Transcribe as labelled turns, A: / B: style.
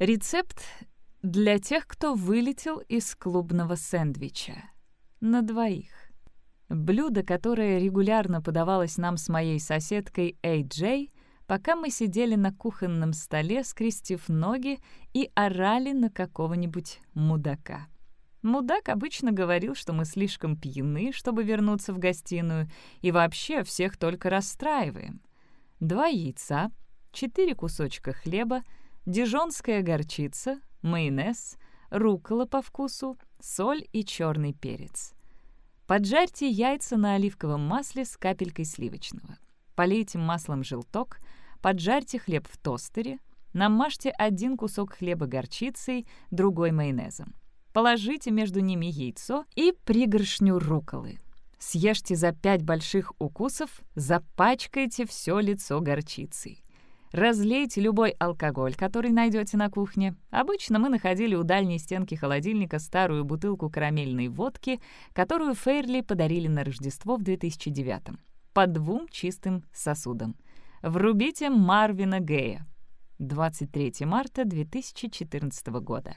A: Рецепт для тех, кто вылетел из клубного сэндвича. На двоих. Блюдо, которое регулярно подавалось нам с моей соседкой Эй Джей, пока мы сидели на кухонном столе, скрестив ноги и орали на какого-нибудь мудака. Мудак обычно говорил, что мы слишком пьяны, чтобы вернуться в гостиную, и вообще всех только расстраиваем. Два яйца, четыре кусочка хлеба, дижонская горчица, майонез, рукола по вкусу, соль и черный перец. Поджарьте яйца на оливковом масле с капелькой сливочного. Полейте маслом желток, поджарьте хлеб в тостере, намажьте один кусок хлеба горчицей, другой майонезом. Положите между ними яйцо и пригоршню руколы. Съешьте за пять больших укусов, запачкайте все лицо горчицей. Разлейте любой алкоголь, который найдете на кухне. Обычно мы находили у дальней стенки холодильника старую бутылку карамельной водки, которую Фейрли подарили на Рождество в 2009 по двум чистым сосудам. Врубите Марвина Гея. 23 марта 2014 года.